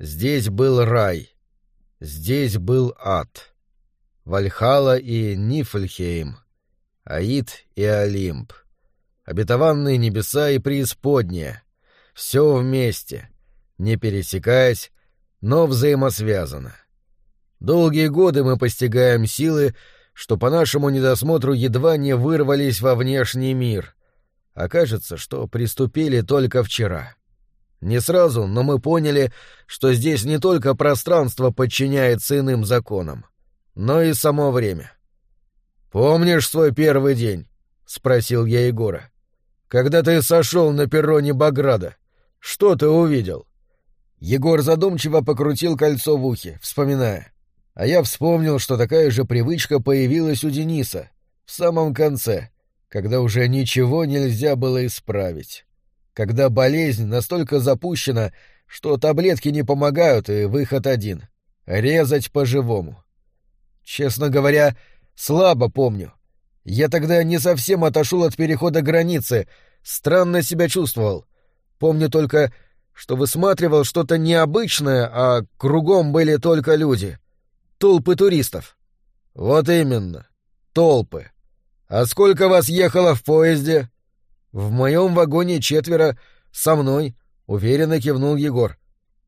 Здесь был рай. Здесь был ад. Вальхала и Нифльхейм. Аид и Олимп. Обетованные небеса и преисподняя. Все вместе, не пересекаясь, но взаимосвязано. Долгие годы мы постигаем силы, что по нашему недосмотру едва не вырвались во внешний мир. Окажется, что приступили только вчера. Не сразу, но мы поняли, что здесь не только пространство подчиняется иным законам, но и само время. «Помнишь свой первый день?» — спросил я Егора. «Когда ты сошел на перроне Баграда, что ты увидел?» Егор задумчиво покрутил кольцо в ухе, вспоминая. А я вспомнил, что такая же привычка появилась у Дениса, в самом конце, когда уже ничего нельзя было исправить. Когда болезнь настолько запущена, что таблетки не помогают, и выход один — резать по-живому. Честно говоря, слабо помню. Я тогда не совсем отошел от перехода границы, странно себя чувствовал. Помню только, что высматривал что-то необычное, а кругом были только люди. Толпы туристов. Вот именно. Толпы. А сколько вас ехало в поезде? В моем вагоне четверо, со мной, уверенно кивнул Егор.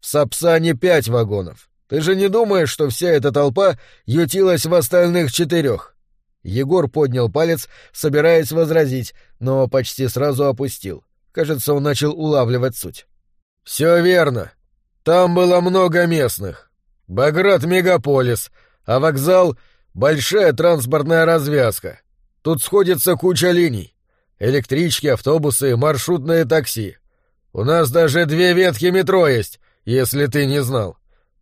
В Сапсане пять вагонов. Ты же не думаешь, что вся эта толпа ютилась в остальных четырех? Егор поднял палец, собираясь возразить, но почти сразу опустил. Кажется, он начал улавливать суть. «Все верно. Там было много местных. Баграт — мегаполис, а вокзал — большая транспортная развязка. Тут сходится куча линий. Электрички, автобусы, маршрутные такси. У нас даже две ветки метро есть, если ты не знал.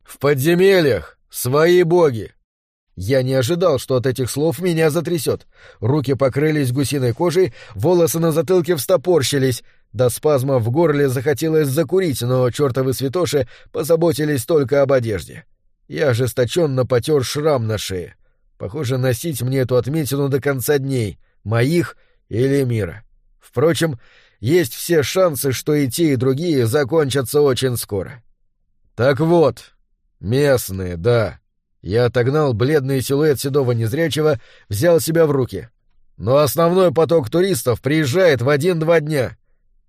В подземельях свои боги. Я не ожидал, что от этих слов меня затрясет. Руки покрылись гусиной кожей, волосы на затылке встопорщились, до спазма в горле захотелось закурить, но чертовы святоши позаботились только об одежде. Я ожесточенно потер шрам на шее. Похоже, носить мне эту отметину до конца дней, моих или мира. Впрочем, есть все шансы, что и те, и другие закончатся очень скоро. Так вот, местные, да. Я отогнал бледный силуэт седого незрячего, взял себя в руки. Но основной поток туристов приезжает в один-два дня.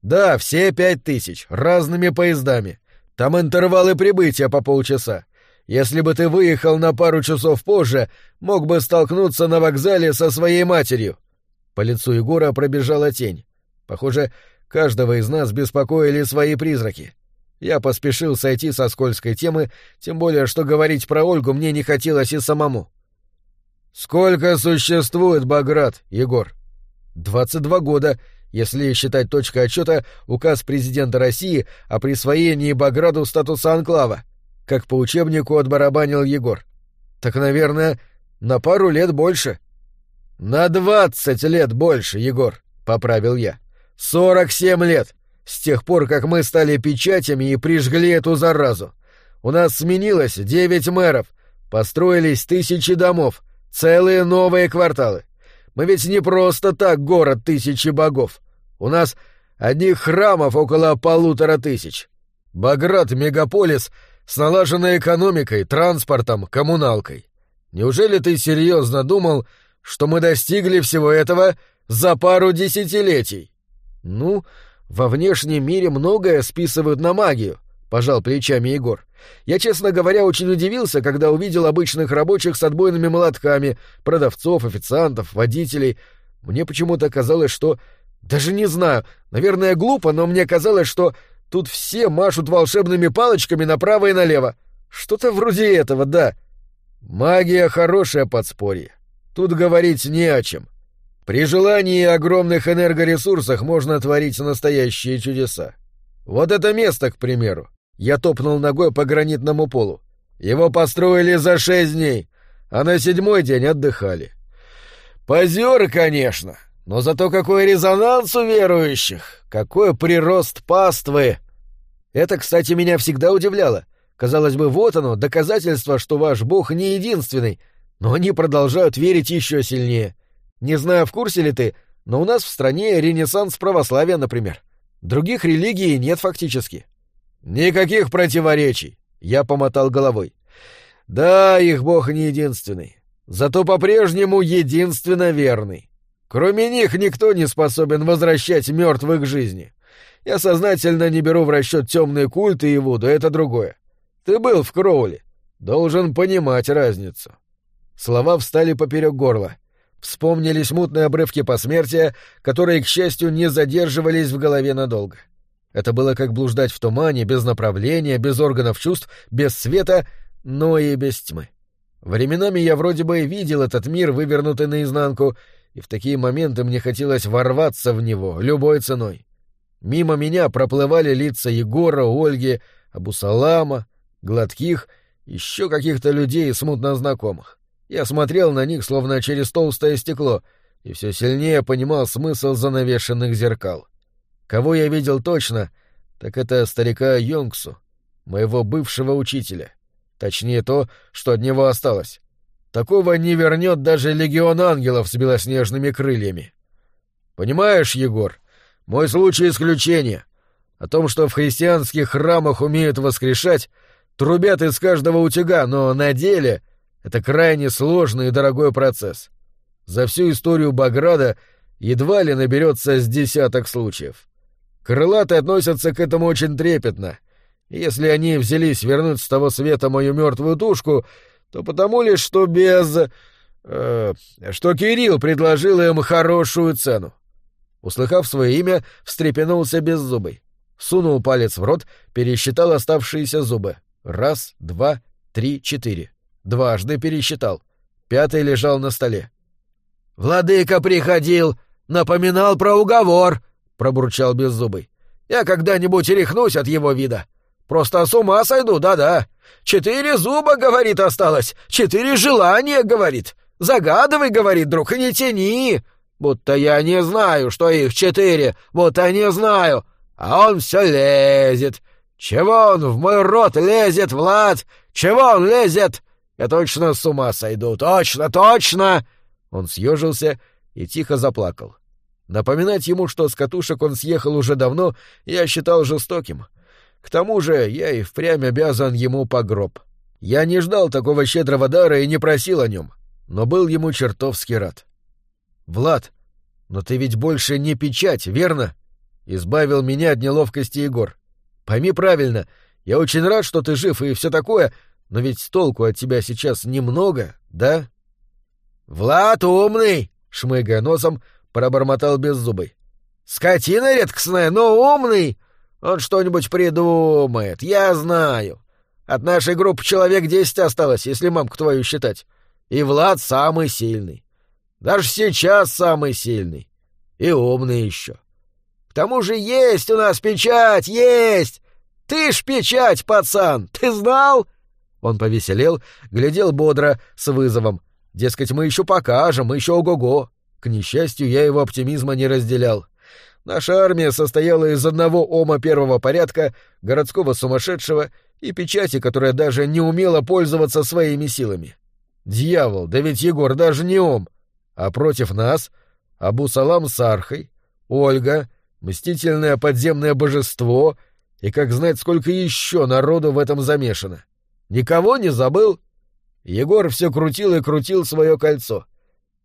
Да, все пять тысяч, разными поездами. Там интервалы прибытия по полчаса. Если бы ты выехал на пару часов позже, мог бы столкнуться на вокзале со своей матерью. По лицу Егора пробежала тень. Похоже, каждого из нас беспокоили свои призраки. Я поспешил сойти со скользкой темы, тем более, что говорить про Ольгу мне не хотелось и самому. «Сколько существует Баграт, Егор?» «Двадцать два года», если считать точкой отчета указ президента России о присвоении Баграду статуса анклава, как по учебнику отбарабанил Егор. Так, наверное, на пару лет больше. На двадцать лет больше, Егор, поправил я. Сорок семь лет, с тех пор, как мы стали печатями и прижгли эту заразу. У нас сменилось девять мэров, построились тысячи домов, целые новые кварталы. Мы ведь не просто так город тысячи богов. У нас одних храмов около полутора тысяч. Баграт — мегаполис с налаженной экономикой, транспортом, коммуналкой. Неужели ты серьезно думал, что мы достигли всего этого за пару десятилетий? Ну, во внешнем мире многое списывают на магию, пожал плечами Егор. Я, честно говоря, очень удивился, когда увидел обычных рабочих с отбойными молотками, продавцов, официантов, водителей. Мне почему-то казалось, что... Даже не знаю, наверное, глупо, но мне казалось, что тут все машут волшебными палочками направо и налево. Что-то вроде этого, да. Магия — хорошее подспорье. Тут говорить не о чем. При желании и огромных энергоресурсах можно творить настоящие чудеса. Вот это место, к примеру. Я топнул ногой по гранитному полу. Его построили за шесть дней, а на седьмой день отдыхали. Позеры, конечно, но зато какой резонанс у верующих, какой прирост паствы. Это, кстати, меня всегда удивляло. Казалось бы, вот оно, доказательство, что ваш бог не единственный, но они продолжают верить еще сильнее. Не знаю, в курсе ли ты, но у нас в стране ренессанс православия, например. Других религий нет фактически. Никаких противоречий. Я помотал головой. Да, их бог не единственный. Зато по-прежнему единственно верный. Кроме них никто не способен возвращать мертвых к жизни. Я сознательно не беру в расчет темные культы и Вуду, это другое. Ты был в Кроули. Должен понимать разницу. Слова встали поперек горла. Вспомнились мутные обрывки посмертия, которые, к счастью, не задерживались в голове надолго. Это было как блуждать в тумане, без направления, без органов чувств, без света, но и без тьмы. Временами я вроде бы видел этот мир, вывернутый наизнанку, и в такие моменты мне хотелось ворваться в него любой ценой. Мимо меня проплывали лица Егора, Ольги, Абусалама, Гладких, еще каких-то людей смутно знакомых. Я смотрел на них, словно через толстое стекло, и все сильнее понимал смысл занавешенных зеркал. Кого я видел точно, так это старика Йонгсу, моего бывшего учителя. Точнее то, что от него осталось. Такого не вернет даже легион ангелов с белоснежными крыльями. Понимаешь, Егор, мой случай исключение. О том, что в христианских храмах умеют воскрешать, трубят из каждого утюга, но на деле это крайне сложный и дорогой процесс. За всю историю Баграда едва ли наберется с десяток случаев. Крылатые относятся к этому очень трепетно. Если они взялись вернуть с того света мою мертвую тушку, то потому лишь, что без... Э, что Кирилл предложил им хорошую цену. Услыхав свое имя, встрепенулся беззубый. Сунул палец в рот, пересчитал оставшиеся зубы. Раз, два, три, четыре. Дважды пересчитал. Пятый лежал на столе. «Владыка приходил, напоминал про уговор», пробурчал беззубый. «Я когда-нибудь рехнусь от его вида. Просто с ума сойду, да-да. Четыре зуба, говорит, осталось. Четыре желания, говорит. Загадывай, говорит, друг, и не тяни. Будто я не знаю, что их четыре, будто не знаю. А он все лезет. Чего он в мой рот лезет, Влад? Чего он лезет? Я точно с ума сойду, точно, точно!» Он съежился и тихо заплакал. Напоминать ему, что с катушек он съехал уже давно, я считал жестоким. К тому же я и впрямь обязан ему по гроб. Я не ждал такого щедрого дара и не просил о нем, но был ему чертовски рад. «Влад, но ты ведь больше не печать, верно?» — избавил меня от неловкости Егор. «Пойми правильно, я очень рад, что ты жив и все такое, но ведь толку от тебя сейчас немного, да?» «Влад умный!» — шмыгая носом, пробормотал беззубый. «Скотина редкостная, но умный! Он что-нибудь придумает, я знаю. От нашей группы человек десять осталось, если мамку твою считать. И Влад самый сильный. Даже сейчас самый сильный. И умный еще. К тому же есть у нас печать, есть! Ты ж печать, пацан, ты знал?» Он повеселел, глядел бодро, с вызовом. Дескать, мы еще покажем, мы еще ого-го. К несчастью, я его оптимизма не разделял. Наша армия состояла из одного ома первого порядка, городского сумасшедшего и печати, которая даже не умела пользоваться своими силами. Дьявол, да ведь Егор даже не ом. А против нас — Абу-Салам с Архой, Ольга, мстительное подземное божество и, как знать, сколько еще народу в этом замешано. Никого не забыл? Егор все крутил и крутил свое кольцо —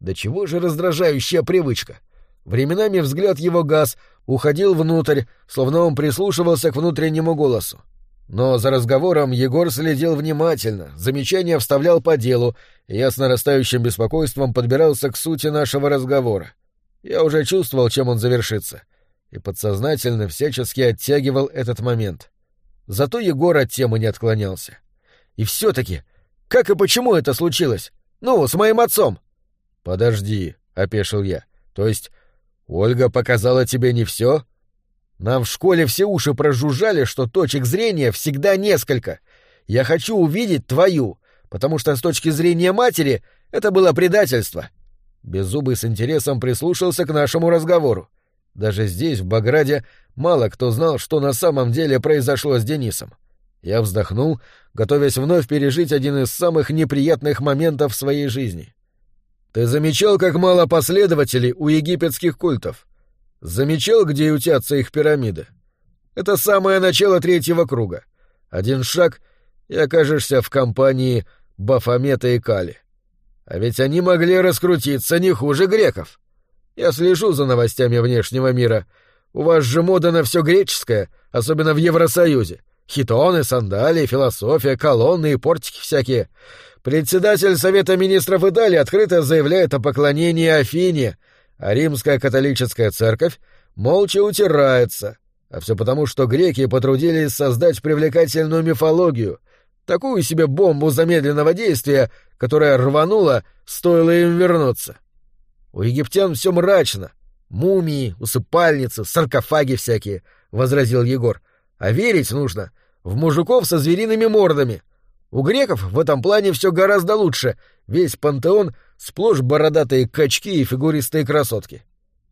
да чего же раздражающая привычка? Временами взгляд его газ уходил внутрь, словно он прислушивался к внутреннему голосу. Но за разговором Егор следил внимательно, замечания вставлял по делу, и я с нарастающим беспокойством подбирался к сути нашего разговора. Я уже чувствовал, чем он завершится, и подсознательно всячески оттягивал этот момент. Зато Егор от темы не отклонялся. И все-таки, как и почему это случилось? Ну, с моим отцом. «Подожди», — опешил я. «То есть Ольга показала тебе не все?» «Нам в школе все уши прожужжали, что точек зрения всегда несколько. Я хочу увидеть твою, потому что с точки зрения матери это было предательство». Беззубый с интересом прислушался к нашему разговору. Даже здесь, в Баграде, мало кто знал, что на самом деле произошло с Денисом. Я вздохнул, готовясь вновь пережить один из самых неприятных моментов в своей жизни. Ты замечал, как мало последователей у египетских культов? Замечал, где ютятся их пирамиды? Это самое начало третьего круга. Один шаг, и окажешься в компании Бафомета и Кали. А ведь они могли раскрутиться не хуже греков. Я слежу за новостями внешнего мира. У вас же мода на все греческое, особенно в Евросоюзе. Хитоны, сандалии, философия, колонны и портики всякие. Председатель Совета министров Италии открыто заявляет о поклонении Афине, а римская католическая церковь молча утирается. А все потому, что греки потрудились создать привлекательную мифологию, такую себе бомбу замедленного действия, которая рванула, стоило им вернуться. У египтян все мрачно. Мумии, усыпальницы, саркофаги всякие, — возразил Егор. А верить нужно в мужиков со звериными мордами. У греков в этом плане все гораздо лучше. Весь пантеон сплошь бородатые качки и фигуристые красотки.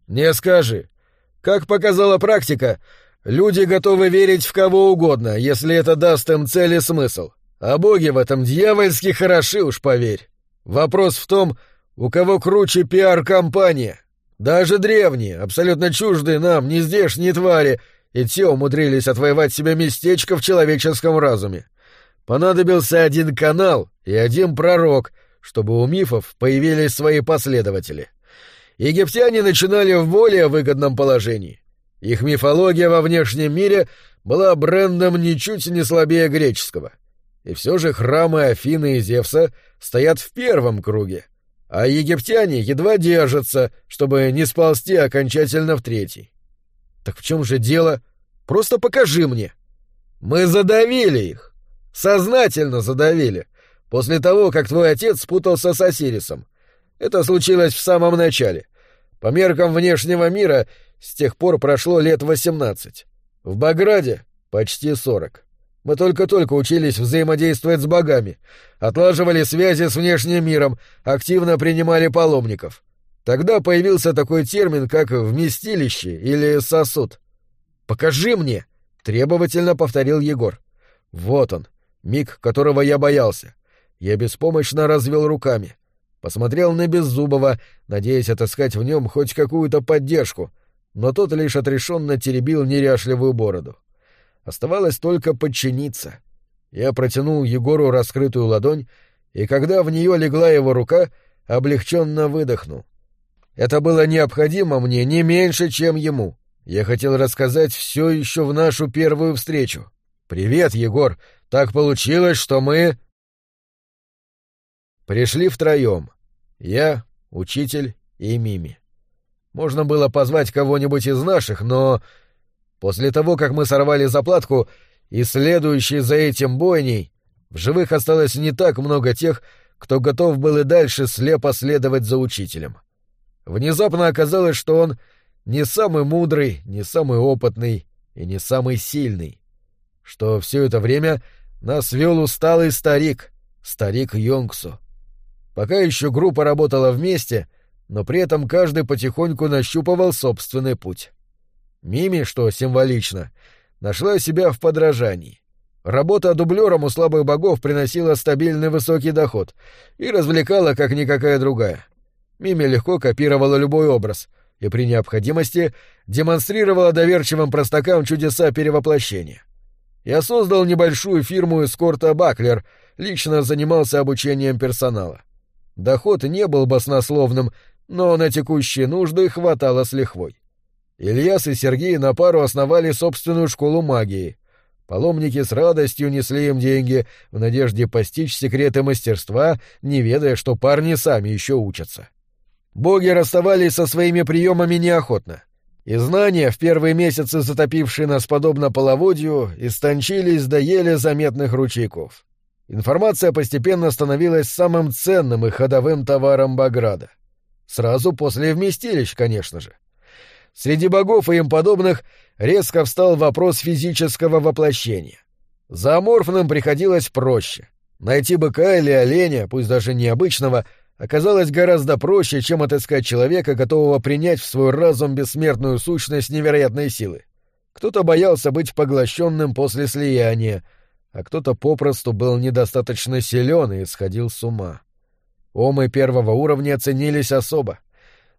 Не скажи. Как показала практика, люди готовы верить в кого угодно, если это даст им цель и смысл. А боги в этом дьявольски хороши, уж поверь. Вопрос в том, у кого круче пиар-компания. Даже древние, абсолютно чуждые нам, не здешние твари, и те умудрились отвоевать себе местечко в человеческом разуме. Понадобился один канал и один пророк, чтобы у мифов появились свои последователи. Египтяне начинали в более выгодном положении. Их мифология во внешнем мире была брендом ничуть не слабее греческого. И все же храмы Афины и Зевса стоят в первом круге, а египтяне едва держатся, чтобы не сползти окончательно в третий. Так в чем же дело? Просто покажи мне. Мы задавили их. Сознательно задавили. После того, как твой отец спутался с Осирисом. Это случилось в самом начале. По меркам внешнего мира с тех пор прошло лет восемнадцать. В Баграде почти сорок. Мы только-только учились взаимодействовать с богами, отлаживали связи с внешним миром, активно принимали паломников. Тогда появился такой термин, как «вместилище» или «сосуд». «Покажи мне!» — требовательно повторил Егор. «Вот он, миг, которого я боялся. Я беспомощно развел руками. Посмотрел на Беззубова, надеясь отыскать в нем хоть какую-то поддержку, но тот лишь отрешенно теребил неряшливую бороду. Оставалось только подчиниться. Я протянул Егору раскрытую ладонь, и когда в нее легла его рука, облегченно выдохнул. Это было необходимо мне не меньше, чем ему. Я хотел рассказать все еще в нашу первую встречу. «Привет, Егор! Так получилось, что мы...» Пришли втроем. Я, учитель и Мими. Можно было позвать кого-нибудь из наших, но... После того, как мы сорвали заплатку и следующей за этим бойней, в живых осталось не так много тех, кто готов был и дальше слепо следовать за учителем. Внезапно оказалось, что он не самый мудрый, не самый опытный и не самый сильный. Что все это время нас вел усталый старик, старик Йонгсу. Пока еще группа работала вместе, но при этом каждый потихоньку нащупывал собственный путь. Мими, что символично, нашла себя в подражании. Работа дублером у слабых богов приносила стабильный высокий доход и развлекала, как никакая другая. Мими легко копировала любой образ и при необходимости демонстрировала доверчивым простакам чудеса перевоплощения. Я создал небольшую фирму эскорта «Баклер», лично занимался обучением персонала. Доход не был баснословным, но на текущие нужды хватало с лихвой. Ильяс и Сергей на пару основали собственную школу магии. Паломники с радостью несли им деньги в надежде постичь секреты мастерства, не ведая, что парни сами еще учатся. Боги расставались со своими приемами неохотно. И знания, в первые месяцы затопившие нас подобно половодью, истончились до еле заметных ручейков. Информация постепенно становилась самым ценным и ходовым товаром Баграда. Сразу после вместилищ, конечно же. Среди богов и им подобных резко встал вопрос физического воплощения. За аморфным приходилось проще. Найти быка или оленя, пусть даже необычного, оказалось гораздо проще, чем отыскать человека, готового принять в свой разум бессмертную сущность невероятной силы. Кто-то боялся быть поглощенным после слияния, а кто-то попросту был недостаточно силен и сходил с ума. Омы первого уровня ценились особо.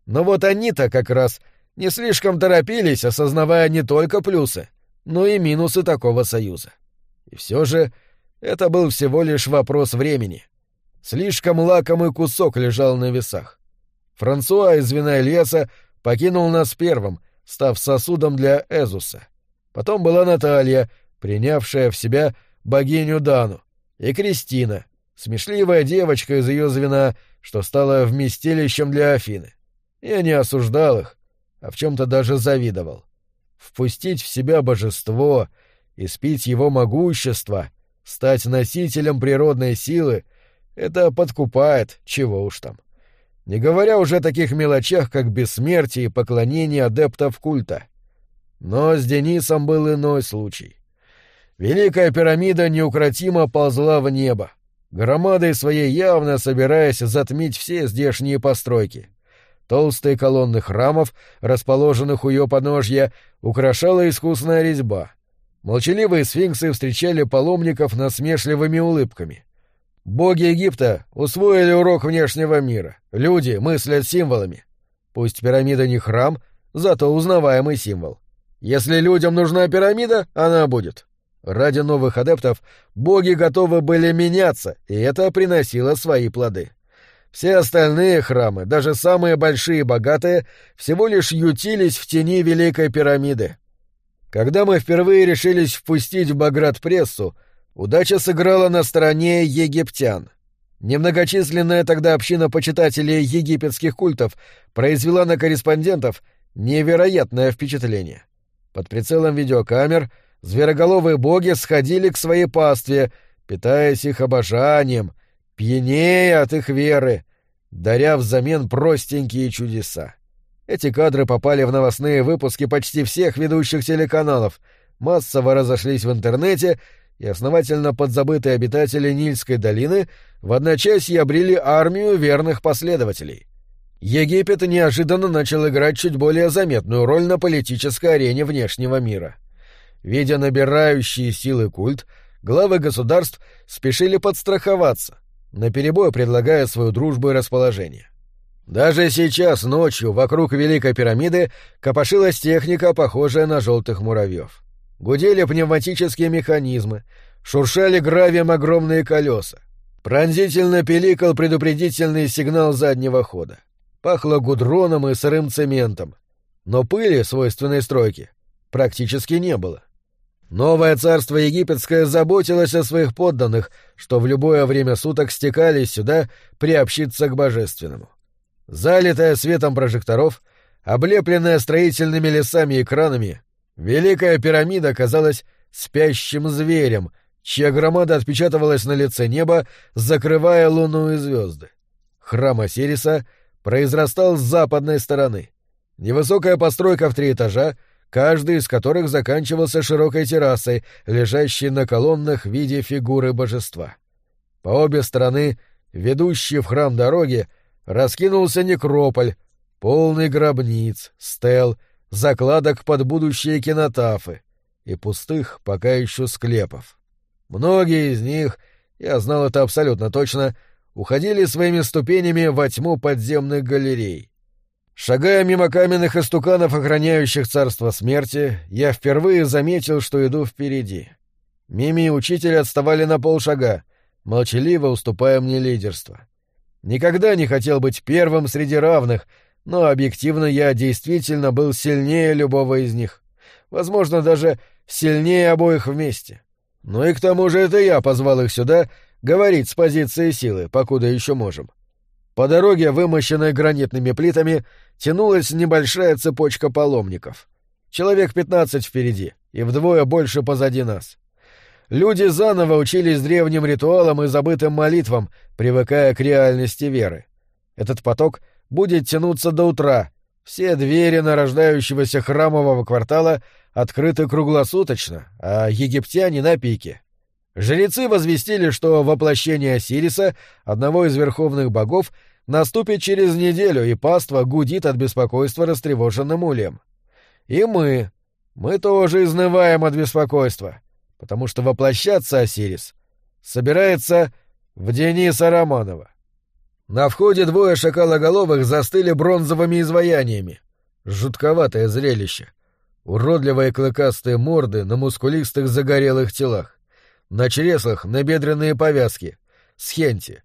Но вот они-то как раз не слишком торопились, осознавая не только плюсы, но и минусы такого союза. И все же Это был всего лишь вопрос времени. Слишком лакомый кусок лежал на весах. Франсуа из вина леса покинул нас первым, став сосудом для Эзуса. Потом была Наталья, принявшая в себя богиню Дану, и Кристина, смешливая девочка из ее звена, что стала вместилищем для Афины. Я не осуждал их, а в чем-то даже завидовал. Впустить в себя божество, испить его могущество, стать носителем природной силы — это подкупает, чего уж там. Не говоря уже о таких мелочах, как бессмертие и поклонение адептов культа. Но с Денисом был иной случай. Великая пирамида неукротимо ползла в небо, громадой своей явно собираясь затмить все здешние постройки. Толстые колонны храмов, расположенных у ее подножья, украшала искусная резьба. Молчаливые сфинксы встречали паломников насмешливыми улыбками. Боги Египта усвоили урок внешнего мира. Люди мыслят символами. Пусть пирамида не храм, зато узнаваемый символ. Если людям нужна пирамида, она будет. Ради новых адептов боги готовы были меняться, и это приносило свои плоды. Все остальные храмы, даже самые большие и богатые, всего лишь ютились в тени Великой пирамиды. Когда мы впервые решились впустить в Баграт прессу, Удача сыграла на стороне египтян. Немногочисленная тогда община почитателей египетских культов произвела на корреспондентов невероятное впечатление. Под прицелом видеокамер звероголовые боги сходили к своей пастве, питаясь их обожанием, пьянее от их веры, даря взамен простенькие чудеса. Эти кадры попали в новостные выпуски почти всех ведущих телеканалов, массово разошлись в интернете — и основательно подзабытые обитатели Нильской долины в одночасье обрели армию верных последователей. Египет неожиданно начал играть чуть более заметную роль на политической арене внешнего мира. Видя набирающие силы культ, главы государств спешили подстраховаться, наперебой предлагая свою дружбу и расположение. Даже сейчас ночью вокруг Великой пирамиды копошилась техника, похожая на желтых муравьев. Гудели пневматические механизмы, шуршали гравием огромные колеса. Пронзительно пиликал предупредительный сигнал заднего хода. Пахло гудроном и сырым цементом. Но пыли, свойственной стройке, практически не было. Новое царство египетское заботилось о своих подданных, что в любое время суток стекались сюда приобщиться к божественному. Залитая светом прожекторов, облепленная строительными лесами и кранами, Великая пирамида казалась спящим зверем, чья громада отпечатывалась на лице неба, закрывая луну и звезды. Храм Осириса произрастал с западной стороны. Невысокая постройка в три этажа, каждый из которых заканчивался широкой террасой, лежащей на колоннах в виде фигуры божества. По обе стороны, ведущие в храм дороги, раскинулся некрополь, полный гробниц, стел, закладок под будущие кинотафы и пустых пока еще склепов. Многие из них, я знал это абсолютно точно, уходили своими ступенями во тьму подземных галерей. Шагая мимо каменных истуканов, охраняющих царство смерти, я впервые заметил, что иду впереди. Мими и учитель отставали на полшага, молчаливо уступая мне лидерство. Никогда не хотел быть первым среди равных, но объективно я действительно был сильнее любого из них. Возможно, даже сильнее обоих вместе. Ну и к тому же это я позвал их сюда говорить с позиции силы, покуда еще можем. По дороге, вымощенной гранитными плитами, тянулась небольшая цепочка паломников. Человек пятнадцать впереди и вдвое больше позади нас. Люди заново учились древним ритуалам и забытым молитвам, привыкая к реальности веры. Этот поток — будет тянуться до утра. Все двери нарождающегося храмового квартала открыты круглосуточно, а египтяне на пике. Жрецы возвестили, что воплощение Осириса, одного из верховных богов, наступит через неделю, и паства гудит от беспокойства растревоженным ульем. И мы, мы тоже изнываем от беспокойства, потому что воплощаться Осирис собирается в Дениса Романова. На входе двое шакалоголовых застыли бронзовыми изваяниями. Жутковатое зрелище. Уродливые клыкастые морды на мускулистых загорелых телах. на чреслах набедренные повязки, схенти,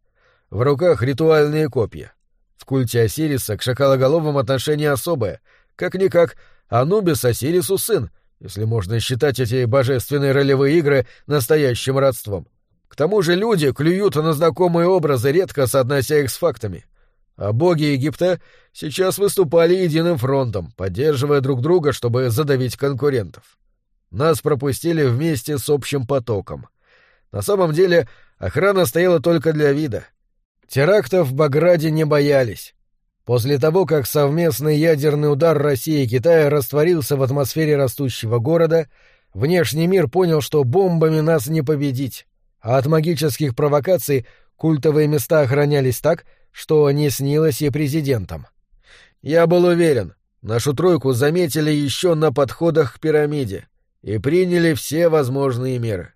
в руках ритуальные копья. В культе Осириса к шакалоголовым отношение особое, как-никак Анубис Осирису сын, если можно считать эти божественные ролевые игры настоящим родством. К тому же люди клюют на знакомые образы, редко соотнося их с фактами. А боги Египта сейчас выступали единым фронтом, поддерживая друг друга, чтобы задавить конкурентов. Нас пропустили вместе с общим потоком. На самом деле охрана стояла только для вида. Терактов в Баграде не боялись. После того, как совместный ядерный удар России и Китая растворился в атмосфере растущего города, внешний мир понял, что бомбами нас не победить, а от магических провокаций культовые места охранялись так, что не снилось и президентам. Я был уверен, нашу тройку заметили еще на подходах к пирамиде и приняли все возможные меры.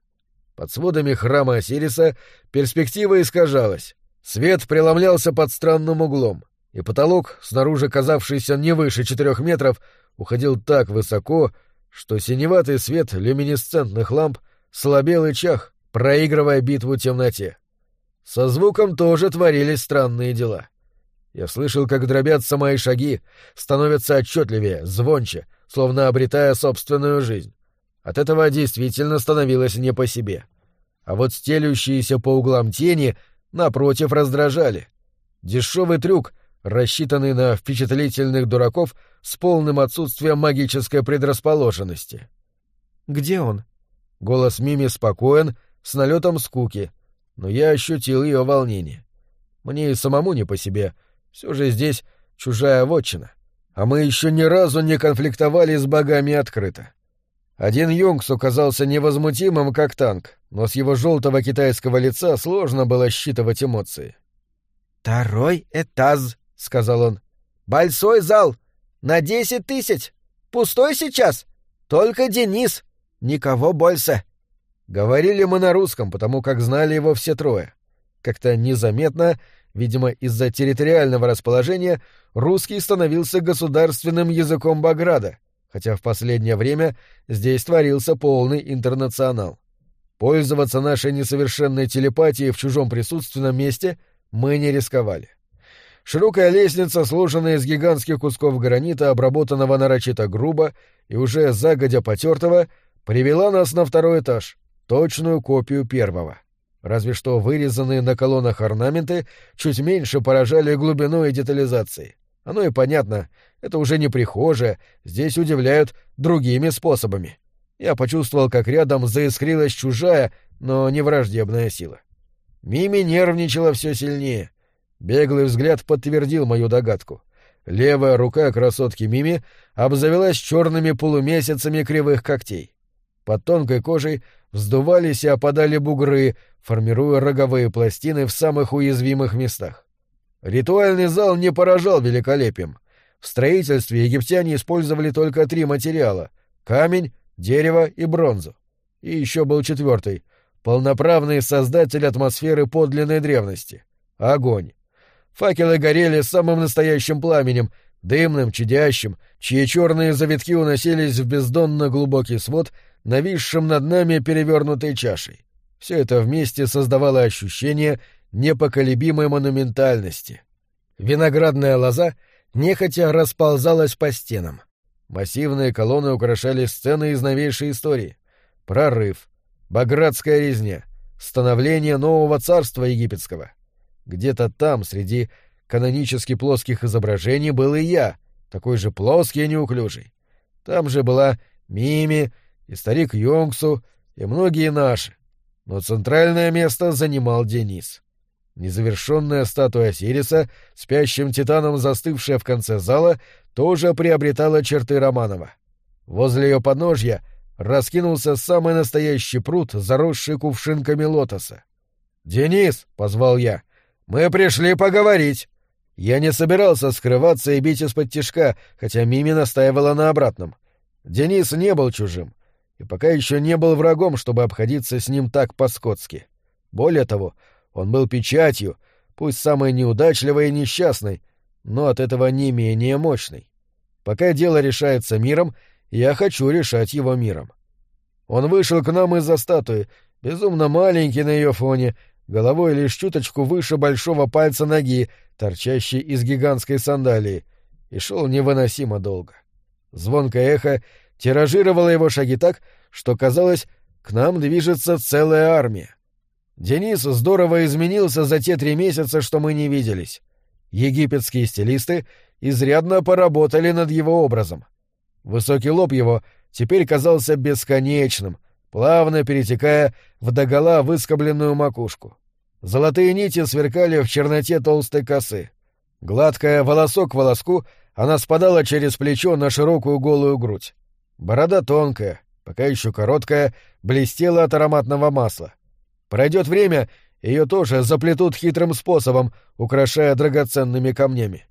Под сводами храма Осириса перспектива искажалась. Свет преломлялся под странным углом, и потолок, снаружи казавшийся не выше четырех метров, уходил так высоко, что синеватый свет люминесцентных ламп слабел и чах, проигрывая битву в темноте. Со звуком тоже творились странные дела. Я слышал, как дробятся мои шаги, становятся отчетливее, звонче, словно обретая собственную жизнь. От этого действительно становилось не по себе. А вот стелющиеся по углам тени, напротив, раздражали. Дешевый трюк, рассчитанный на впечатлительных дураков с полным отсутствием магической предрасположенности. «Где он?» Голос Мими спокоен, с налетом скуки — но я ощутил ее волнение. Мне и самому не по себе, все же здесь чужая вотчина, а мы еще ни разу не конфликтовали с богами открыто. Один Юнгс оказался невозмутимым, как танк, но с его желтого китайского лица сложно было считывать эмоции. «Второй этаж», — сказал он. «Большой зал! На десять тысяч! Пустой сейчас! Только Денис! Никого больше!» Говорили мы на русском, потому как знали его все трое. Как-то незаметно, видимо, из-за территориального расположения, русский становился государственным языком Баграда, хотя в последнее время здесь творился полный интернационал. Пользоваться нашей несовершенной телепатией в чужом присутственном месте мы не рисковали. Широкая лестница, сложенная из гигантских кусков гранита, обработанного нарочито грубо и уже загодя потертого, привела нас на второй этаж — точную копию первого. Разве что вырезанные на колоннах орнаменты чуть меньше поражали глубиной и детализацией. Оно и понятно, это уже не прихожая, здесь удивляют другими способами. Я почувствовал, как рядом заискрилась чужая, но не враждебная сила. Мими нервничала все сильнее. Беглый взгляд подтвердил мою догадку. Левая рука красотки Мими обзавелась черными полумесяцами кривых когтей. Под тонкой кожей вздувались и опадали бугры, формируя роговые пластины в самых уязвимых местах. Ритуальный зал не поражал великолепием. В строительстве египтяне использовали только три материала — камень, дерево и бронзу. И еще был четвертый — полноправный создатель атмосферы подлинной древности — огонь. Факелы горели самым настоящим пламенем, дымным, чадящим, чьи черные завитки уносились в бездонно глубокий свод — нависшим над нами перевернутой чашей. Все это вместе создавало ощущение непоколебимой монументальности. Виноградная лоза нехотя расползалась по стенам. Массивные колонны украшали сцены из новейшей истории. Прорыв, Багратская резня, становление нового царства египетского. Где-то там, среди канонически плоских изображений, был и я, такой же плоский и неуклюжий. Там же была Мими, и старик Йонгсу, и многие наши. Но центральное место занимал Денис. Незавершенная статуя Сириса, спящим титаном застывшая в конце зала, тоже приобретала черты Романова. Возле ее подножья раскинулся самый настоящий пруд, заросший кувшинками лотоса. «Денис!» — позвал я. «Мы пришли поговорить!» Я не собирался скрываться и бить из-под тишка, хотя Мими настаивала на обратном. Денис не был чужим и пока еще не был врагом, чтобы обходиться с ним так по-скотски. Более того, он был печатью, пусть самой неудачливой и несчастной, но от этого не менее мощной. Пока дело решается миром, я хочу решать его миром. Он вышел к нам из-за статуи, безумно маленький на ее фоне, головой лишь чуточку выше большого пальца ноги, торчащей из гигантской сандалии, и шел невыносимо долго. Звонкое эхо тиражировало его шаги так, что казалось, к нам движется целая армия. Денис здорово изменился за те три месяца, что мы не виделись. Египетские стилисты изрядно поработали над его образом. Высокий лоб его теперь казался бесконечным, плавно перетекая в догола выскобленную макушку. Золотые нити сверкали в черноте толстой косы. Гладкая волосок к волоску, она спадала через плечо на широкую голую грудь. Борода тонкая, пока еще короткая, блестела от ароматного масла. Пройдет время, ее тоже заплетут хитрым способом, украшая драгоценными камнями.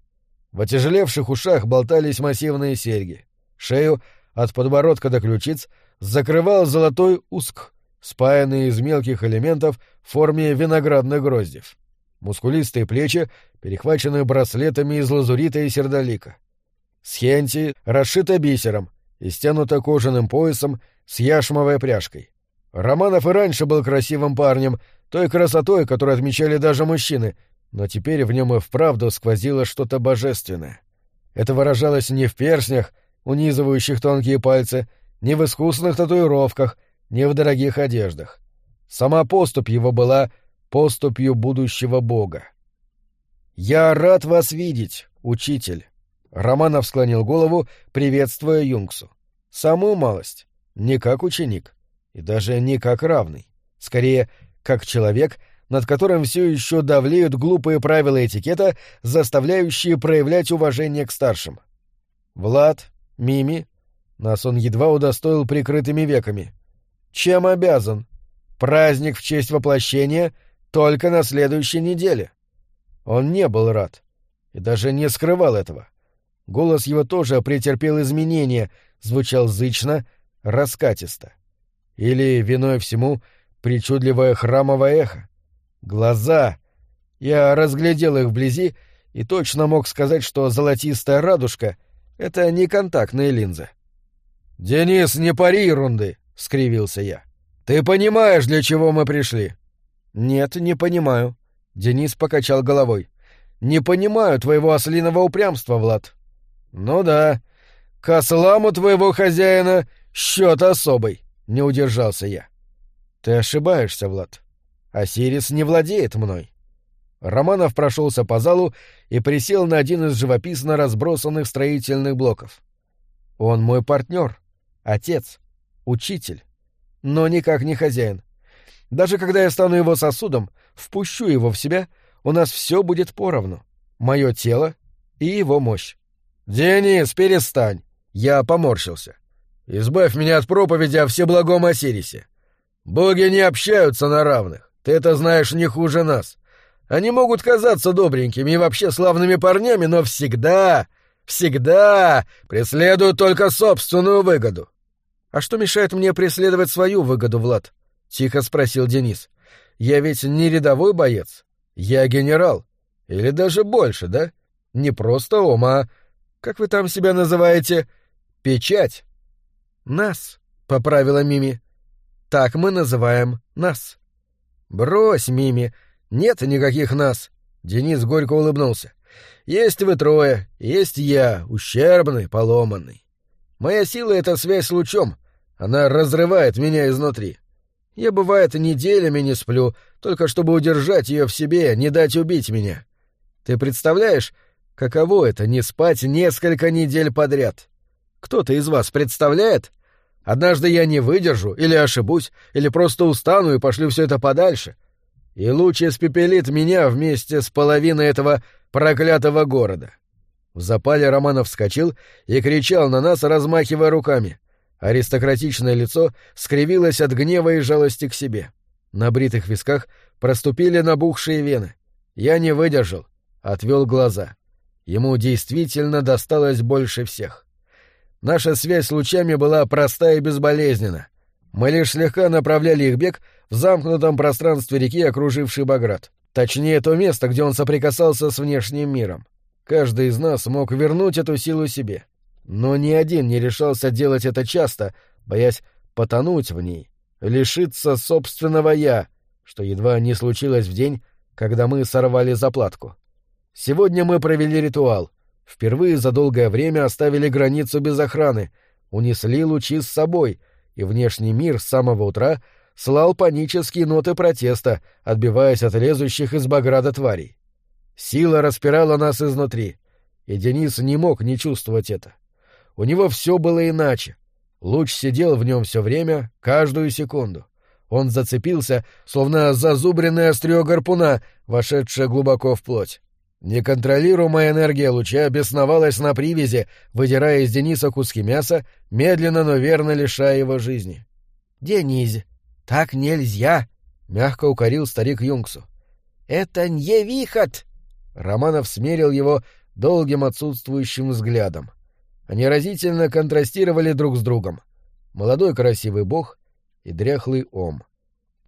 В отяжелевших ушах болтались массивные серьги. Шею, от подбородка до ключиц, закрывал золотой уск, спаянный из мелких элементов в форме виноградных гроздев. Мускулистые плечи перехвачены браслетами из лазурита и сердолика. Схенти расшита бисером и стянута кожаным поясом с яшмовой пряжкой. Романов и раньше был красивым парнем, той красотой, которую отмечали даже мужчины, но теперь в нем и вправду сквозило что-то божественное. Это выражалось не в перстнях, унизывающих тонкие пальцы, не в искусных татуировках, не в дорогих одеждах. Сама поступь его была поступью будущего бога. «Я рад вас видеть, учитель!» Романов склонил голову, приветствуя Юнгсу. «Самую малость. Не как ученик. И даже не как равный. Скорее, как человек, над которым все еще давлеют глупые правила этикета, заставляющие проявлять уважение к старшим. Влад, Мими, нас он едва удостоил прикрытыми веками. Чем обязан? Праздник в честь воплощения только на следующей неделе. Он не был рад и даже не скрывал этого. Голос его тоже претерпел изменения, звучал зычно, раскатисто. Или, виной всему, причудливое храмовое эхо. Глаза. Я разглядел их вблизи и точно мог сказать, что золотистая радужка — это не контактные линзы. «Денис, не пари ерунды!» — скривился я. «Ты понимаешь, для чего мы пришли?» «Нет, не понимаю». Денис покачал головой. «Не понимаю твоего ослиного упрямства, Влад». «Ну да. К осламу твоего хозяина счет особый», — не удержался я. «Ты ошибаешься, Влад. Осирис не владеет мной». Романов прошелся по залу и присел на один из живописно разбросанных строительных блоков. «Он мой партнер, отец, учитель, но никак не хозяин. Даже когда я стану его сосудом, впущу его в себя, у нас все будет поровну. Мое тело и его мощь. «Денис, перестань!» Я поморщился. «Избавь меня от проповеди о всеблагом Осирисе. Боги не общаются на равных, ты это знаешь не хуже нас. Они могут казаться добренькими и вообще славными парнями, но всегда, всегда преследуют только собственную выгоду». «А что мешает мне преследовать свою выгоду, Влад?» — тихо спросил Денис. «Я ведь не рядовой боец. Я генерал. Или даже больше, да? Не просто ом, а... Как вы там себя называете? Печать». «Нас», — поправила Мими. «Так мы называем нас». «Брось, Мими, нет никаких нас». Денис горько улыбнулся. «Есть вы трое, есть я, ущербный, поломанный. Моя сила — это связь с лучом. Она разрывает меня изнутри. Я, бывает, неделями не сплю, только чтобы удержать ее в себе, не дать убить меня. Ты представляешь, каково это — не спать несколько недель подряд? Кто-то из вас представляет? Однажды я не выдержу, или ошибусь, или просто устану и пошлю все это подальше. И луч испепелит меня вместе с половиной этого проклятого города. В запале Романов вскочил и кричал на нас, размахивая руками. Аристократичное лицо скривилось от гнева и жалости к себе. На бритых висках проступили набухшие вены. Я не выдержал, отвел глаза. Ему действительно досталось больше всех. Наша связь с лучами была проста и безболезненна. Мы лишь слегка направляли их бег в замкнутом пространстве реки, окружившей Баграт. Точнее, то место, где он соприкасался с внешним миром. Каждый из нас мог вернуть эту силу себе. Но ни один не решался делать это часто, боясь потонуть в ней, лишиться собственного «я», что едва не случилось в день, когда мы сорвали заплатку. Сегодня мы провели ритуал. Впервые за долгое время оставили границу без охраны, унесли лучи с собой, и внешний мир с самого утра слал панические ноты протеста, отбиваясь от лезущих из Баграда тварей. Сила распирала нас изнутри, и Денис не мог не чувствовать это. У него все было иначе. Луч сидел в нем все время, каждую секунду. Он зацепился, словно зазубренное острие гарпуна, вошедшее глубоко в плоть. Неконтролируемая энергия луча бесновалась на привязи, выдирая из Дениса куски мяса, медленно, но верно лишая его жизни. — Денис, так нельзя! — мягко укорил старик Юнгсу. — Это не выход! Романов смерил его долгим отсутствующим взглядом. Они разительно контрастировали друг с другом. Молодой красивый бог и дряхлый ом.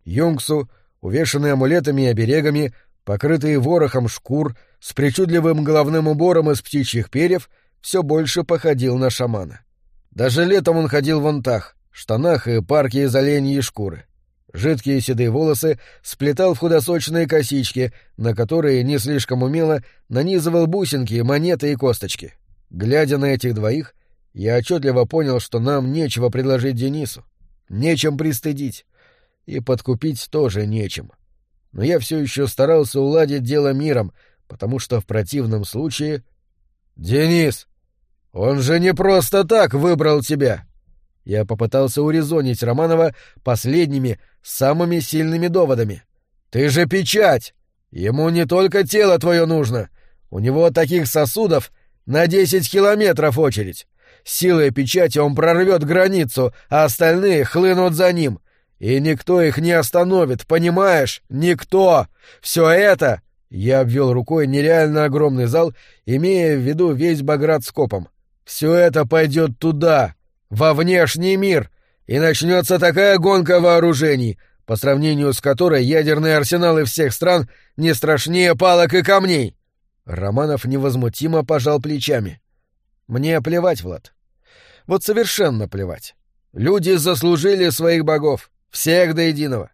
Юнгсу, увешанный амулетами и оберегами, покрытый ворохом шкур, с причудливым головным убором из птичьих перьев, все больше походил на шамана. Даже летом он ходил в онтах, штанах и парке из оленьей шкуры. Жидкие седые волосы сплетал в худосочные косички, на которые не слишком умело нанизывал бусинки, монеты и косточки. Глядя на этих двоих, я отчетливо понял, что нам нечего предложить Денису, нечем пристыдить, и подкупить тоже нечем. Но я все еще старался уладить дело миром, потому что в противном случае... «Денис! Он же не просто так выбрал тебя!» Я попытался урезонить Романова последними, самыми сильными доводами. «Ты же печать! Ему не только тело твое нужно. У него таких сосудов на десять километров очередь. Силой печати он прорвет границу, а остальные хлынут за ним. И никто их не остановит, понимаешь? Никто! Все это...» Я обвел рукой нереально огромный зал, имея в виду весь Баграт скопом. «Все это пойдет туда, во внешний мир, и начнется такая гонка вооружений, по сравнению с которой ядерные арсеналы всех стран не страшнее палок и камней. Романов невозмутимо пожал плечами. Мне плевать, Влад. Вот совершенно плевать. Люди заслужили своих богов, всех до единого.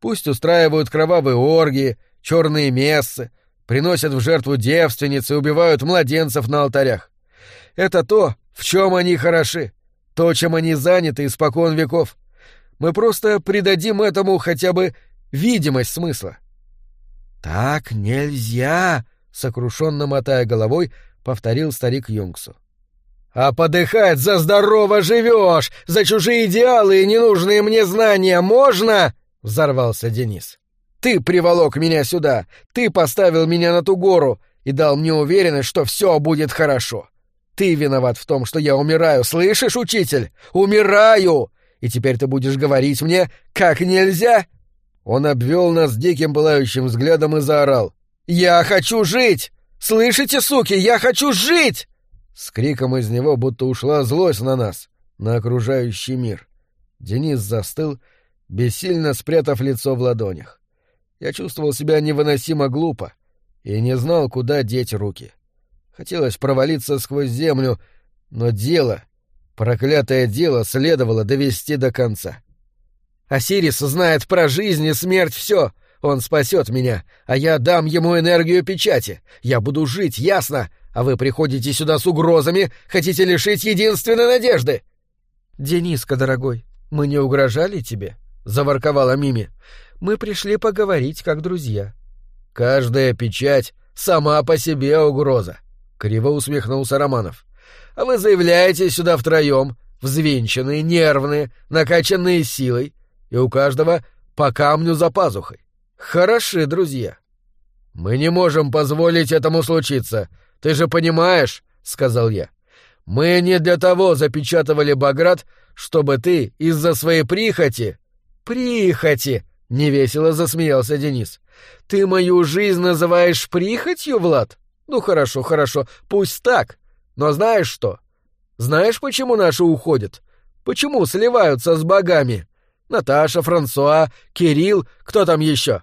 Пусть устраивают кровавые оргии, черные мессы, приносят в жертву девственниц и убивают младенцев на алтарях. Это то, в чем они хороши. То, чем они заняты испокон веков. Мы просто придадим этому хотя бы видимость смысла. «Так нельзя!» — сокрушенно мотая головой, повторил старик Юнгсу. «А подыхать за здорово живешь! За чужие идеалы и ненужные мне знания можно?» — взорвался Денис. «Ты приволок меня сюда, ты поставил меня на ту гору и дал мне уверенность, что все будет хорошо. Ты виноват в том, что я умираю, слышишь, учитель? Умираю! И теперь ты будешь говорить мне, как нельзя?» Он обвел нас диким пылающим взглядом и заорал. «Я хочу жить! Слышите, суки, я хочу жить!» С криком из него будто ушла злость на нас, на окружающий мир. Денис застыл, бессильно спрятав лицо в ладонях. Я чувствовал себя невыносимо глупо и не знал, куда деть руки. — Хотелось провалиться сквозь землю, но дело, проклятое дело, следовало довести до конца. Осирис знает про жизнь и смерть все. Он спасет меня, а я дам ему энергию печати. Я буду жить, ясно? А вы приходите сюда с угрозами, хотите лишить единственной надежды. Дениска, дорогой, мы не угрожали тебе, заворковала Мими. Мы пришли поговорить как друзья. Каждая печать сама по себе угроза. — криво усмехнулся Романов. «А вы заявляете сюда втроем, взвинченные, нервные, накачанные силой, и у каждого по камню за пазухой. Хороши, друзья». «Мы не можем позволить этому случиться. Ты же понимаешь», — сказал я. «Мы не для того запечатывали Баграт, чтобы ты из-за своей прихоти...» «Прихоти!» — невесело засмеялся Денис. «Ты мою жизнь называешь прихотью, Влад?» Ну хорошо, хорошо, пусть так. Но знаешь что? Знаешь, почему наши уходят? Почему сливаются с богами? Наташа, Франсуа, Кирилл, кто там еще?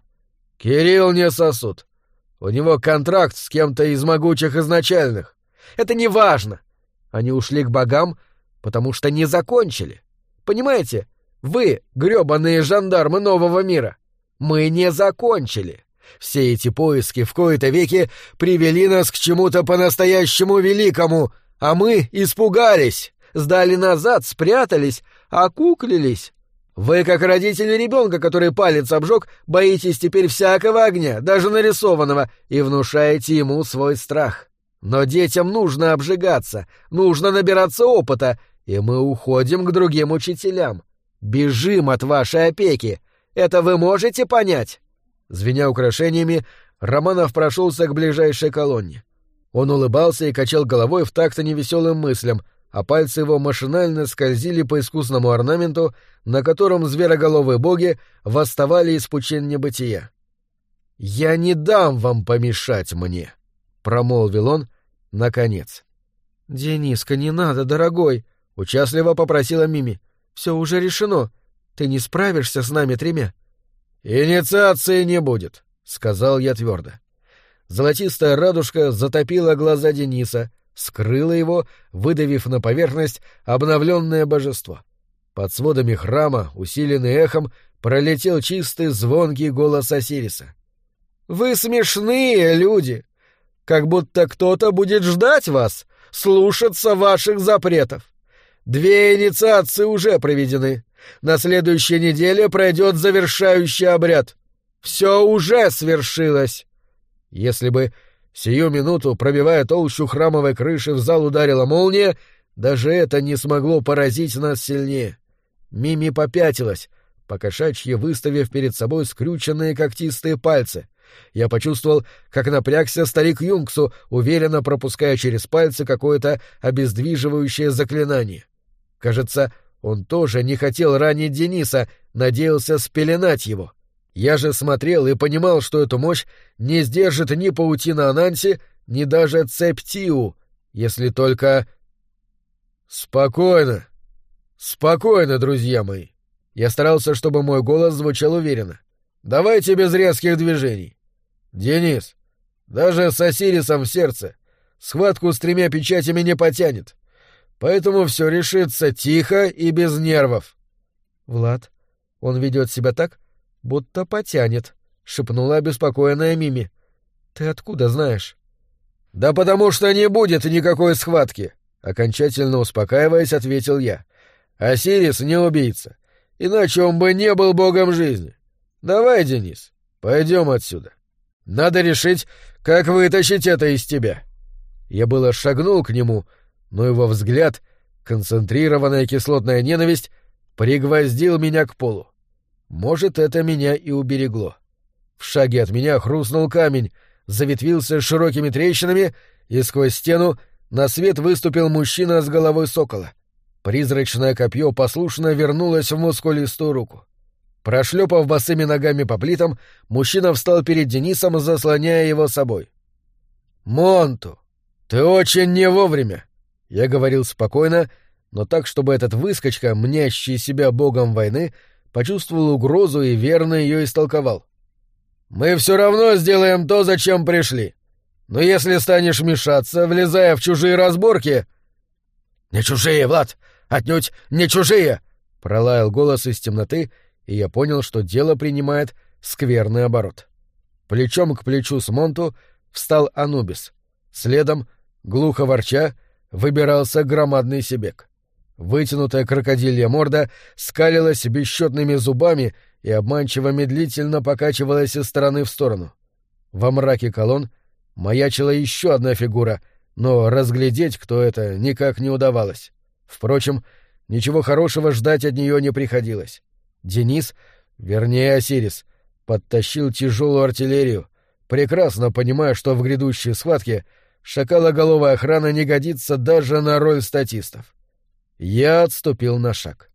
Кирилл не сосуд. У него контракт с кем-то из могучих изначальных. Это не важно. Они ушли к богам, потому что не закончили. Понимаете? Вы, грёбаные жандармы нового мира. Мы не закончили. Все эти поиски в кои-то веки привели нас к чему-то по-настоящему великому, а мы испугались, сдали назад, спрятались, окуклились. Вы, как родители ребенка, который палец обжег, боитесь теперь всякого огня, даже нарисованного, и внушаете ему свой страх. Но детям нужно обжигаться, нужно набираться опыта, и мы уходим к другим учителям. Бежим от вашей опеки. Это вы можете понять? Звеня украшениями, Романов прошелся к ближайшей колонне. Он улыбался и качал головой в такт невеселым мыслям, а пальцы его машинально скользили по искусному орнаменту, на котором звероголовые боги восставали из пучин небытия. «Я не дам вам помешать мне», — промолвил он, наконец. «Дениска, не надо, дорогой», — участливо попросила Мими. «Все уже решено. Ты не справишься с нами тремя». «Инициации не будет», — сказал я твердо. Золотистая радужка затопила глаза Дениса — скрыла его, выдавив на поверхность обновленное божество. Под сводами храма, усиленный эхом, пролетел чистый звонкий голос Осириса. «Вы смешные люди! Как будто кто-то будет ждать вас, слушаться ваших запретов. Две инициации уже проведены. На следующей неделе пройдет завершающий обряд. Все уже свершилось!» Если бы Сию минуту, пробивая толщу храмовой крыши, в зал ударила молния, даже это не смогло поразить нас сильнее. Мими попятилась, покошачьи выставив перед собой скрюченные когтистые пальцы. Я почувствовал, как напрягся старик Юнгсу, уверенно пропуская через пальцы какое-то обездвиживающее заклинание. Кажется, он тоже не хотел ранить Дениса, надеялся спеленать его. — я же смотрел и понимал, что эту мощь не сдержит ни паутина Ананси, ни даже цепь Тиу, если только... Спокойно. Спокойно, друзья мои. Я старался, чтобы мой голос звучал уверенно. Давайте без резких движений. Денис, даже с Осирисом в сердце схватку с тремя печатями не потянет. Поэтому все решится тихо и без нервов. Влад, он ведет себя так, будто потянет, шепнула обеспокоенная Мими. Ты откуда знаешь? Да потому что не будет никакой схватки, окончательно успокаиваясь, ответил я. Осирис не убийца, иначе он бы не был богом жизни. Давай, Денис, пойдем отсюда. Надо решить, как вытащить это из тебя. Я было шагнул к нему, но его взгляд, концентрированная кислотная ненависть, пригвоздил меня к полу. Может, это меня и уберегло. В шаге от меня хрустнул камень, заветвился широкими трещинами, и сквозь стену на свет выступил мужчина с головой сокола. Призрачное копье послушно вернулось в мускулистую руку. Прошлепав босыми ногами по плитам, мужчина встал перед Денисом, заслоняя его собой. «Монту, ты очень не вовремя!» Я говорил спокойно, но так, чтобы этот выскочка, мнящий себя богом войны, почувствовал угрозу и верно ее истолковал. «Мы все равно сделаем то, зачем пришли. Но если станешь мешаться, влезая в чужие разборки...» «Не чужие, Влад! Отнюдь не чужие!» — пролаял голос из темноты, и я понял, что дело принимает скверный оборот. Плечом к плечу с Монту встал Анубис. Следом, глухо ворча, выбирался громадный Себек. Вытянутая крокодилья морда скалилась бесчетными зубами и обманчиво медлительно покачивалась из стороны в сторону. Во мраке колонн маячила еще одна фигура, но разглядеть, кто это, никак не удавалось. Впрочем, ничего хорошего ждать от нее не приходилось. Денис, вернее Осирис, подтащил тяжелую артиллерию, прекрасно понимая, что в грядущей схватке шакалоголовая охрана не годится даже на роль статистов. Я отступил на шаг.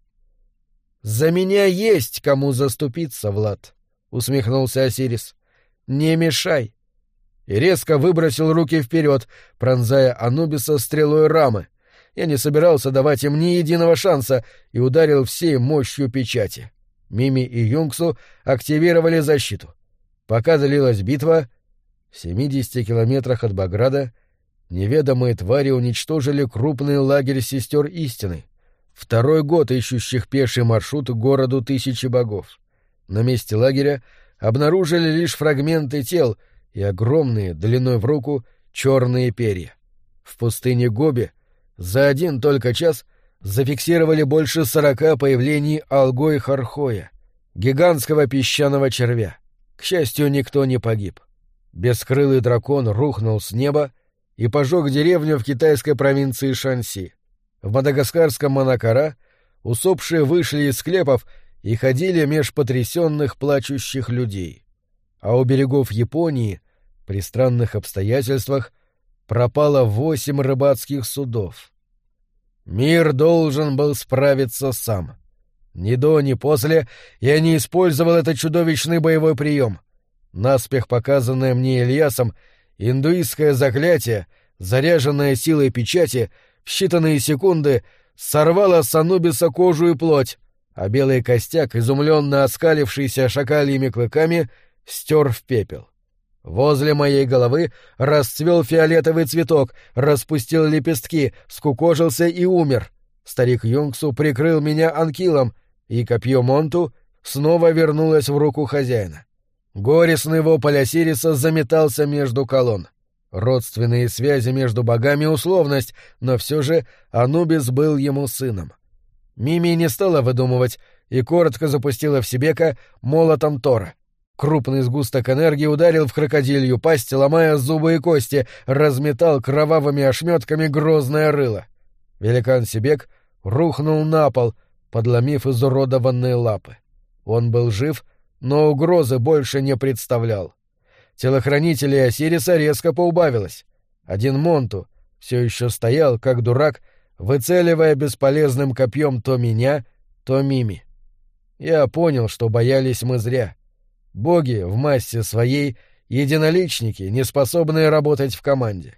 «За меня есть кому заступиться, Влад», — усмехнулся Осирис. «Не мешай». И резко выбросил руки вперед, пронзая Анубиса стрелой рамы. Я не собирался давать им ни единого шанса и ударил всей мощью печати. Мими и Юнгсу активировали защиту. Пока длилась битва, в 70 километрах от Баграда — Неведомые твари уничтожили крупный лагерь сестер истины. второй год ищущих пеший маршрут к городу Тысячи Богов. На месте лагеря обнаружили лишь фрагменты тел и огромные, длиной в руку, черные перья. В пустыне Гоби за один только час зафиксировали больше сорока появлений Алгой Хархоя, гигантского песчаного червя. К счастью, никто не погиб. Бескрылый дракон рухнул с неба и пожег деревню в китайской провинции Шанси. В мадагаскарском Манакара усопшие вышли из склепов и ходили меж потрясенных плачущих людей. А у берегов Японии, при странных обстоятельствах, пропало восемь рыбацких судов. Мир должен был справиться сам. Ни до, ни после я не использовал этот чудовищный боевой прием. Наспех показанное мне Ильясом, индуистское заклятие, заряженное силой печати, в считанные секунды сорвало с Анубиса кожу и плоть, а белый костяк, изумленно оскалившийся шакальями клыками, стер в пепел. Возле моей головы расцвел фиолетовый цветок, распустил лепестки, скукожился и умер. Старик Юнгсу прикрыл меня анкилом, и копье Монту снова вернулось в руку хозяина. Горестный вопль Осириса заметался между колонн. Родственные связи между богами — условность, но все же Анубис был ему сыном. Мими не стала выдумывать и коротко запустила в Сибека молотом Тора. Крупный сгусток энергии ударил в крокодилью пасть, ломая зубы и кости, разметал кровавыми ошметками грозное рыло. Великан Сибек рухнул на пол, подломив изуродованные лапы. Он был жив, но угрозы больше не представлял. Телохранителей Осириса резко поубавилось. Один Монту все еще стоял, как дурак, выцеливая бесполезным копьем то меня, то Мими. Я понял, что боялись мы зря. Боги в массе своей — единоличники, не способные работать в команде.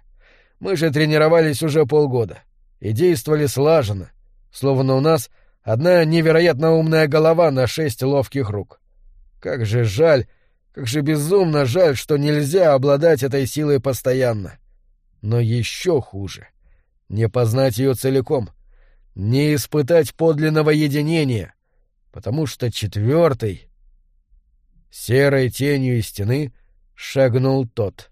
Мы же тренировались уже полгода и действовали слаженно, словно у нас одна невероятно умная голова на шесть ловких рук. Как же жаль, как же безумно жаль, что нельзя обладать этой силой постоянно. Но еще хуже — не познать ее целиком, не испытать подлинного единения, потому что четвертый Серой тенью из стены шагнул тот.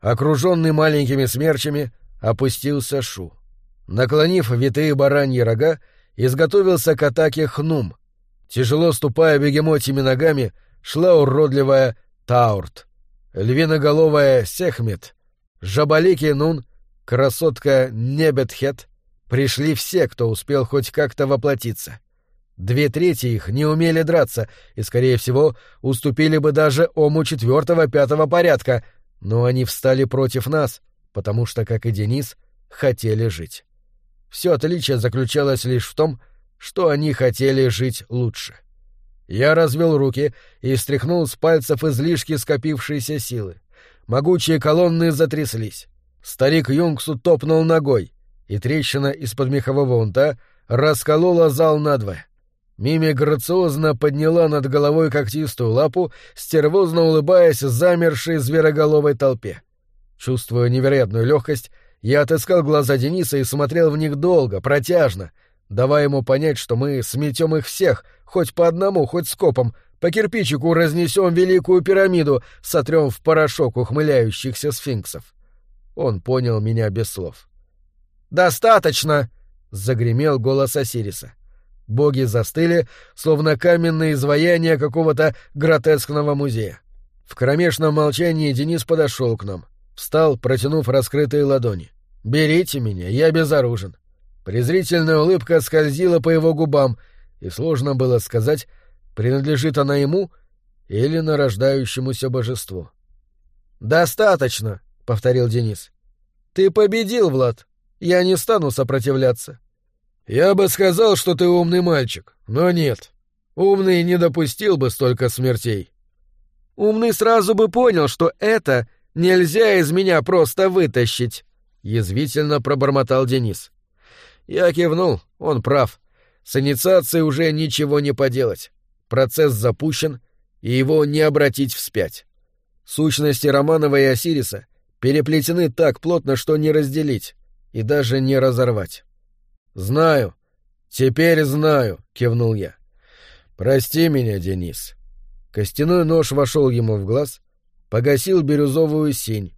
Окруженный маленькими смерчами, опустился Шу. Наклонив витые бараньи рога, изготовился к атаке Хнум. Тяжело ступая бегемотьими ногами, шла уродливая Таурт, львиноголовая Сехмет, Жабалики Нун, красотка Небетхет. Пришли все, кто успел хоть как-то воплотиться. Две трети их не умели драться и, скорее всего, уступили бы даже ому четвертого-пятого порядка, но они встали против нас, потому что, как и Денис, хотели жить. Все отличие заключалось лишь в том, что они хотели жить лучше. Я развел руки и стряхнул с пальцев излишки скопившейся силы. Могучие колонны затряслись. Старик Юнгсу топнул ногой, и трещина из-под мехового унта расколола зал надвое. Мими грациозно подняла над головой когтистую лапу, стервозно улыбаясь замершей звероголовой толпе. Чувствуя невероятную легкость, я отыскал глаза Дениса и смотрел в них долго, протяжно, давая ему понять, что мы сметем их всех, хоть по одному, хоть скопом, по кирпичику разнесем великую пирамиду, сотрем в порошок ухмыляющихся сфинксов. Он понял меня без слов. «Достаточно!» — загремел голос Осириса. — Боги застыли, словно каменные изваяния какого-то гротескного музея. В кромешном молчании Денис подошел к нам, встал, протянув раскрытые ладони. «Берите меня, я безоружен». Презрительная улыбка скользила по его губам, и сложно было сказать, принадлежит она ему или нарождающемуся божеству. «Достаточно», — повторил Денис. «Ты победил, Влад. Я не стану сопротивляться. «Я бы сказал, что ты умный мальчик, но нет. Умный не допустил бы столько смертей». «Умный сразу бы понял, что это нельзя из меня просто вытащить», — язвительно пробормотал Денис. Я кивнул, он прав. С инициацией уже ничего не поделать. Процесс запущен, и его не обратить вспять. Сущности Романова и Осириса переплетены так плотно, что не разделить и даже не разорвать. «Знаю», — «Теперь знаю», — кивнул я. «Прости меня, Денис». Костяной нож вошел ему в глаз, погасил бирюзовую синь,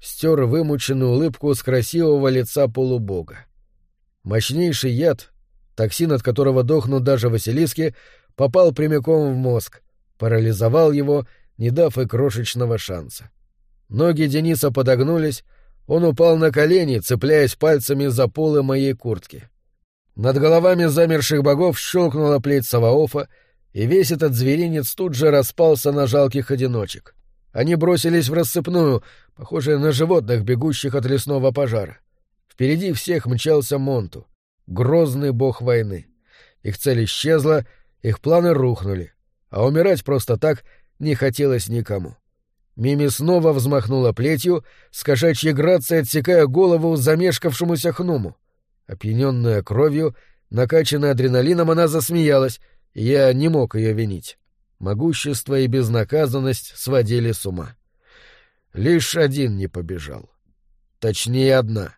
стер вымученную улыбку с красивого лица полубога. Мощнейший яд, токсин от которого дохнут даже Василиски, попал прямиком в мозг, парализовал его, не дав и крошечного шанса. Ноги Дениса подогнулись, он упал на колени, цепляясь пальцами за полы моей куртки. Над головами замерших богов щелкнула плеть Саваофа, и весь этот зверинец тут же распался на жалких одиночек. Они бросились в рассыпную, похожие на животных, бегущих от лесного пожара. Впереди всех мчался Монту, грозный бог войны. Их цель исчезла, их планы рухнули, а умирать просто так не хотелось никому. Мими снова взмахнула плетью, с кошачьей грацией отсекая голову замешкавшемуся хнуму. Опьяненная кровью, накачанная адреналином, она засмеялась, и я не мог ее винить. Могущество и безнаказанность сводили с ума. Лишь один не побежал. Точнее, одна.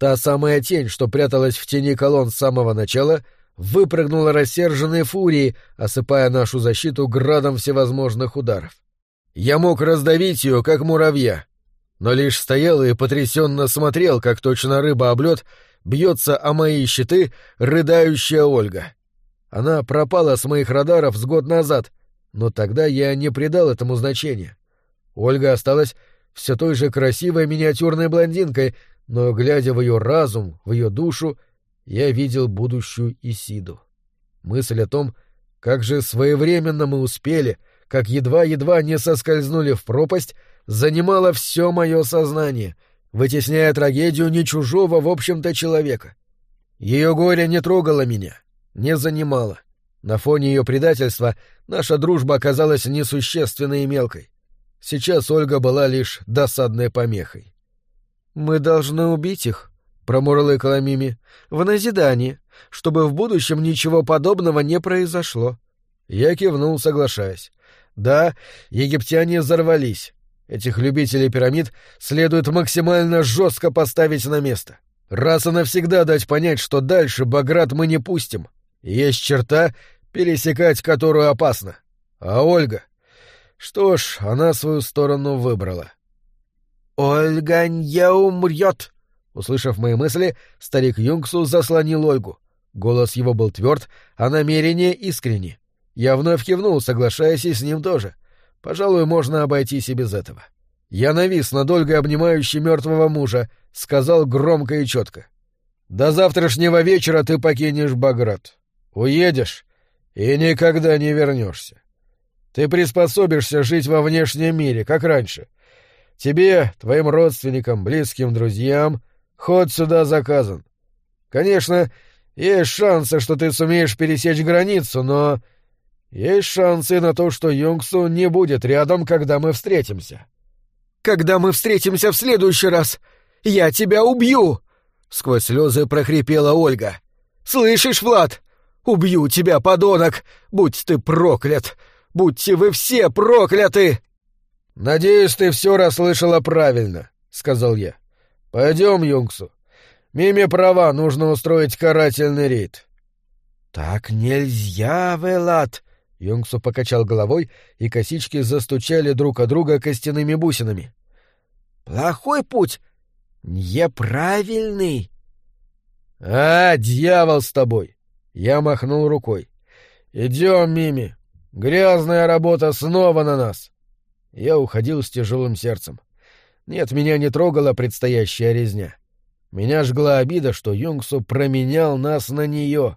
Та самая тень, что пряталась в тени колонн с самого начала, выпрыгнула рассерженной фурией, осыпая нашу защиту градом всевозможных ударов. Я мог раздавить ее, как муравья, но лишь стоял и потрясенно смотрел, как точно рыба об лед бьется о мои щиты рыдающая Ольга. Она пропала с моих радаров с год назад, но тогда я не придал этому значения. Ольга осталась все той же красивой миниатюрной блондинкой, но, глядя в ее разум, в ее душу, я видел будущую Исиду. Мысль о том, как же своевременно мы успели, как едва-едва не соскользнули в пропасть, занимала все мое сознание, вытесняя трагедию не чужого, в общем-то, человека. Ее горе не трогало меня, не занимало. На фоне ее предательства наша дружба оказалась несущественной и мелкой. Сейчас Ольга была лишь досадной помехой. «Мы должны убить их», — промурлыкала Мими, — «в назидание, чтобы в будущем ничего подобного не произошло». Я кивнул, соглашаясь. «Да, египтяне взорвались. Этих любителей пирамид следует максимально жестко поставить на место. Раз и навсегда дать понять, что дальше Баграт мы не пустим. Есть черта, пересекать которую опасно. А Ольга? Что ж, она свою сторону выбрала. «Ольга не умрет!» Услышав мои мысли, старик Юнгсу заслонил Ольгу. Голос его был тверд, а намерение искренне. Я вновь кивнул, соглашаясь и с ним тоже. Пожалуй, можно обойтись и без этого. Я навис над Ольгой, обнимающей мертвого мужа, сказал громко и четко. «До завтрашнего вечера ты покинешь Баграт. Уедешь и никогда не вернешься. Ты приспособишься жить во внешнем мире, как раньше. Тебе, твоим родственникам, близким, друзьям, ход сюда заказан. Конечно, есть шансы, что ты сумеешь пересечь границу, но есть шансы на то, что Юнгсу не будет рядом, когда мы встретимся. Когда мы встретимся в следующий раз, я тебя убью! Сквозь слезы прохрипела Ольга. Слышишь, Влад? Убью тебя, подонок! Будь ты проклят! Будьте вы все прокляты! Надеюсь, ты все расслышала правильно, сказал я. Пойдем, Юнгсу. Миме права, нужно устроить карательный рейд. Так нельзя, Велат, Юнгсу покачал головой, и косички застучали друг о друга костяными бусинами. «Плохой путь! Неправильный!» «А, дьявол с тобой!» Я махнул рукой. «Идем, Мими! Грязная работа снова на нас!» Я уходил с тяжелым сердцем. Нет, меня не трогала предстоящая резня. Меня жгла обида, что Юнгсу променял нас на нее.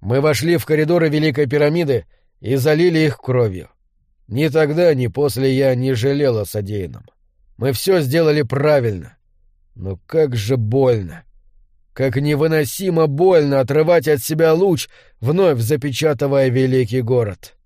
Мы вошли в коридоры Великой пирамиды, и залили их кровью. Ни тогда, ни после я не жалел о содеянном. Мы все сделали правильно. Но как же больно! Как невыносимо больно отрывать от себя луч, вновь запечатывая великий город!»